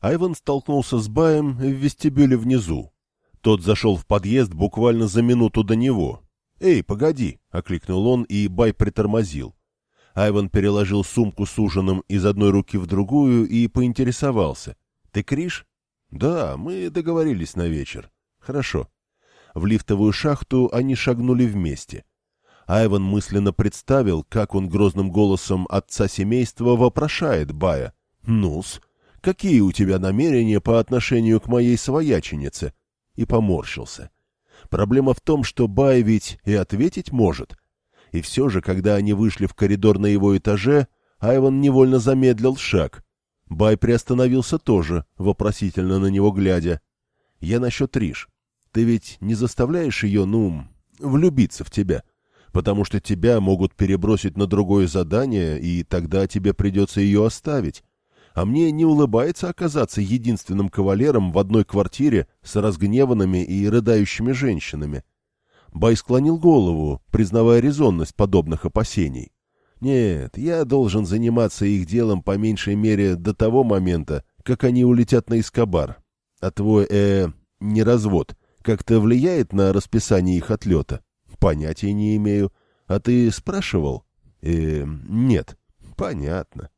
Айван столкнулся с Баем в вестибюле внизу. Тот зашел в подъезд буквально за минуту до него. «Эй, погоди!» — окликнул он, и Бай притормозил. Айван переложил сумку с ужином из одной руки в другую и поинтересовался. «Ты Криш?» «Да, мы договорились на вечер». «Хорошо». В лифтовую шахту они шагнули вместе. Айван мысленно представил, как он грозным голосом отца семейства вопрошает Бая. «Ну-с, какие у тебя намерения по отношению к моей свояченице?» И поморщился. Проблема в том, что Бай ведь и ответить может. И все же, когда они вышли в коридор на его этаже, Айван невольно замедлил шаг. Бай приостановился тоже, вопросительно на него глядя. «Я насчет Риш. Ты ведь не заставляешь ее, ну, влюбиться в тебя?» потому что тебя могут перебросить на другое задание, и тогда тебе придется ее оставить. А мне не улыбается оказаться единственным кавалером в одной квартире с разгневанными и рыдающими женщинами. Бай склонил голову, признавая резонность подобных опасений. Нет, я должен заниматься их делом по меньшей мере до того момента, как они улетят на Искобар. А твой, э, не развод, как-то влияет на расписание их отлета? Понятия не имею. А ты спрашивал? Э, нет. Понятно.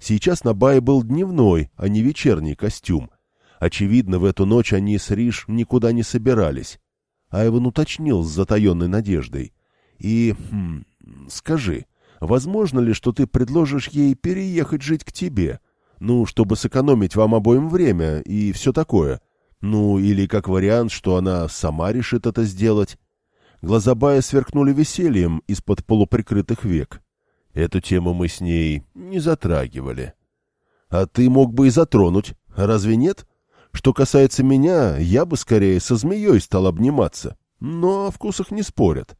Сейчас на бае был дневной, а не вечерний костюм. Очевидно, в эту ночь они с Риш никуда не собирались. Айван уточнил с затаенной надеждой. И, хм, скажи, возможно ли, что ты предложишь ей переехать жить к тебе? Ну, чтобы сэкономить вам обоим время и все такое. Ну, или как вариант, что она сама решит это сделать. Глаза Бая сверкнули весельем из-под полуприкрытых век. Эту тему мы с ней не затрагивали. А ты мог бы и затронуть, разве нет? Что касается меня, я бы скорее со змеей стал обниматься. Но о вкусах не спорят.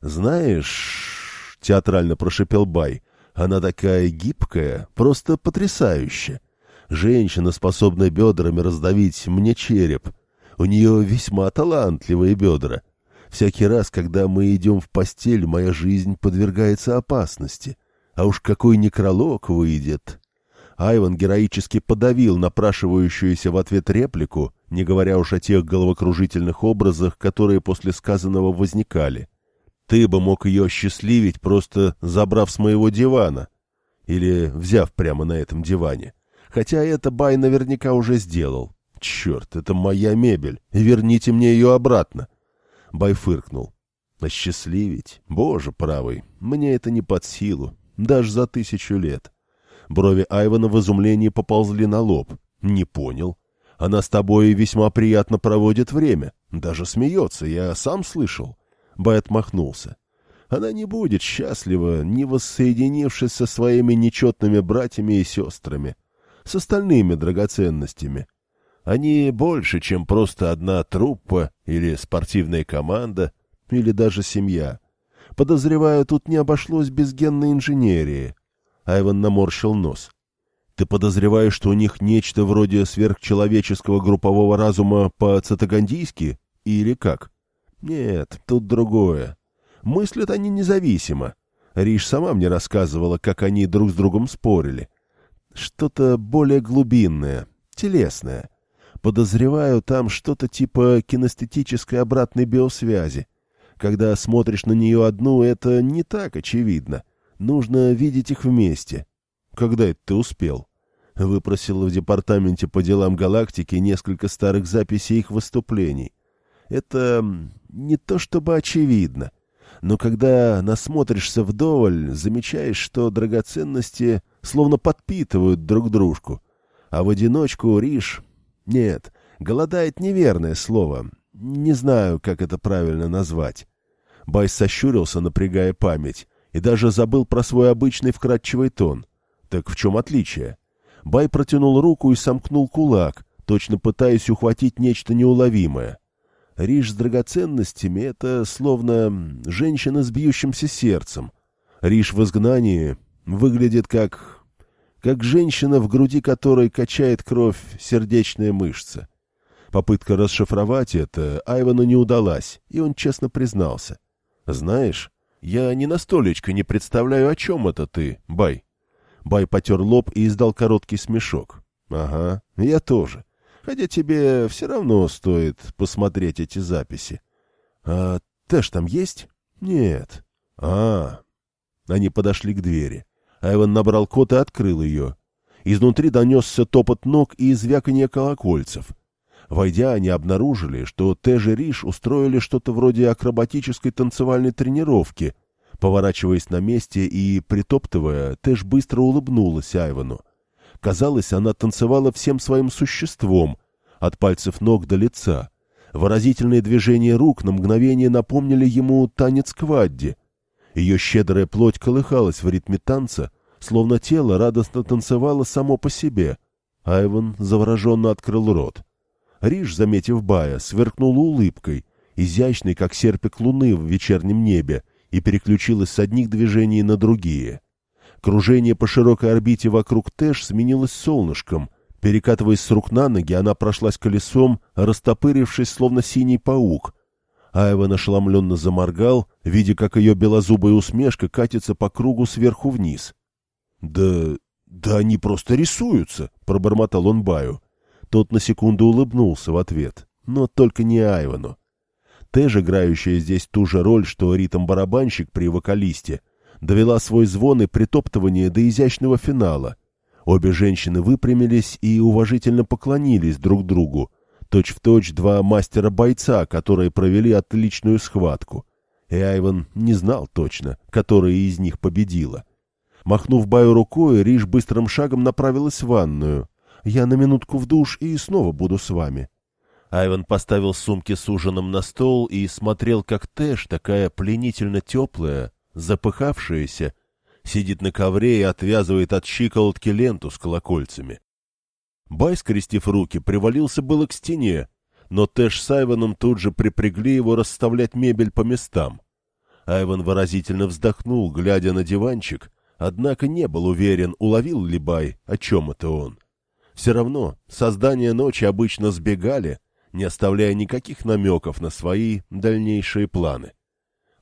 Знаешь, театрально прошепел Бай, она такая гибкая, просто потрясающая. Женщина, способная бедрами раздавить мне череп. У нее весьма талантливые бедра. Всякий раз, когда мы идем в постель, моя жизнь подвергается опасности. А уж какой некролог выйдет. Айван героически подавил напрашивающуюся в ответ реплику, не говоря уж о тех головокружительных образах, которые после сказанного возникали. Ты бы мог ее счастливить, просто забрав с моего дивана. Или взяв прямо на этом диване. Хотя это Бай наверняка уже сделал. Черт, это моя мебель. Верните мне ее обратно. Бай фыркнул. «Осчастливить? Боже правый, мне это не под силу, даже за тысячу лет». Брови Айвана в изумлении поползли на лоб. «Не понял. Она с тобой весьма приятно проводит время. Даже смеется, я сам слышал». Бай отмахнулся. «Она не будет счастлива, не воссоединившись со своими нечетными братьями и сестрами, с остальными драгоценностями. Они больше, чем просто одна труппа или спортивная команда, или даже семья. Подозреваю, тут не обошлось без генной инженерии. Айван наморщил нос. Ты подозреваешь, что у них нечто вроде сверхчеловеческого группового разума по-цитагандийски? Или как? Нет, тут другое. Мыслят они независимо. Риш сама мне рассказывала, как они друг с другом спорили. Что-то более глубинное, телесное. Подозреваю, там что-то типа кинестетической обратной биосвязи. Когда смотришь на нее одну, это не так очевидно. Нужно видеть их вместе. Когда это ты успел? Выпросил в департаменте по делам галактики несколько старых записей их выступлений. Это не то чтобы очевидно. Но когда насмотришься вдоволь, замечаешь, что драгоценности словно подпитывают друг дружку. А в одиночку Риш нет, голодает неверное слово. Не знаю, как это правильно назвать. Байс сощурился, напрягая память, и даже забыл про свой обычный вкрадчивый тон. Так в чем отличие? Бай протянул руку и сомкнул кулак, точно пытаясь ухватить нечто неуловимое. Риш с драгоценностями — это словно женщина с бьющимся сердцем. Риш в изгнании выглядит как как женщина, в груди которой качает кровь сердечная мышца. Попытка расшифровать это Айвану не удалась, и он честно признался. «Знаешь, я ни на столечко не представляю, о чем это ты, Бай». Бай потер лоб и издал короткий смешок. Ага, я тоже. Хотя тебе все равно стоит посмотреть эти записи. А Тэш там есть? Нет. А, Они подошли к двери. Айван набрал код и открыл ее. Изнутри донесся топот ног и звяканье колокольцев. Войдя, они обнаружили, что Тэш и Риш устроили что-то вроде акробатической танцевальной тренировки. Поворачиваясь на месте и притоптывая, Тэш быстро улыбнулась Айвану. Казалось, она танцевала всем своим существом, от пальцев ног до лица. Выразительные движения рук на мгновение напомнили ему танец квадди. Ее щедрая плоть колыхалась в ритме танца, словно тело радостно танцевало само по себе. Айван завороженно открыл рот. Риш, заметив Бая, сверкнула улыбкой, изящной, как серпик луны в вечернем небе, и переключилась с одних движений на другие. Кружение по широкой орбите вокруг Тэш сменилось солнышком. Перекатываясь с рук на ноги, она прошлась колесом, растопырившись, словно синий паук. Айван ошеломленно заморгал, видя, как ее белозубая усмешка катится по кругу сверху вниз. — Да... да они просто рисуются, — пробормотал он Баю. Тот на секунду улыбнулся в ответ, но только не Айвану. Тэш, играющая здесь ту же роль, что ритм-барабанщик при вокалисте, довела свой звон и притоптывание до изящного финала. Обе женщины выпрямились и уважительно поклонились друг другу, точь-в-точь точь два мастера-бойца, которые провели отличную схватку. И Айван не знал точно, которая из них победила. Махнув Баю рукой, Риш быстрым шагом направилась в ванную. «Я на минутку в душ и снова буду с вами». Айван поставил сумки с ужином на стол и смотрел, как Тэш, такая пленительно теплая, запыхавшаяся, сидит на ковре и отвязывает от щиколотки ленту с колокольцами. Бай, скрестив руки, привалился было к стене, но Тэш с Айваном тут же припрягли его расставлять мебель по местам. Айван выразительно вздохнул, глядя на диванчик, однако не был уверен, уловил ли Бай, о чем это он. Все равно создания ночи обычно сбегали, не оставляя никаких намеков на свои дальнейшие планы.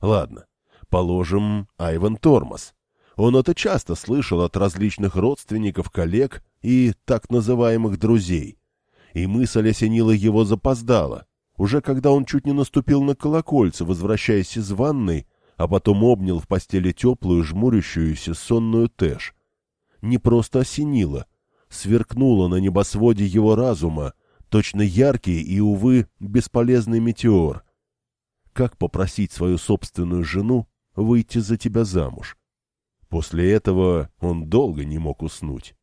Ладно, Положим, Айван Тормоз. Он это часто слышал от различных родственников, коллег и так называемых друзей. И мысль осенила его запоздала, уже когда он чуть не наступил на колокольце, возвращаясь из ванной, а потом обнял в постели теплую, жмурящуюся сонную Тэш. Не просто осенило, сверкнуло на небосводе его разума, точно яркий и, увы, бесполезный метеор. Как попросить свою собственную жену выйти за тебя замуж. После этого он долго не мог уснуть.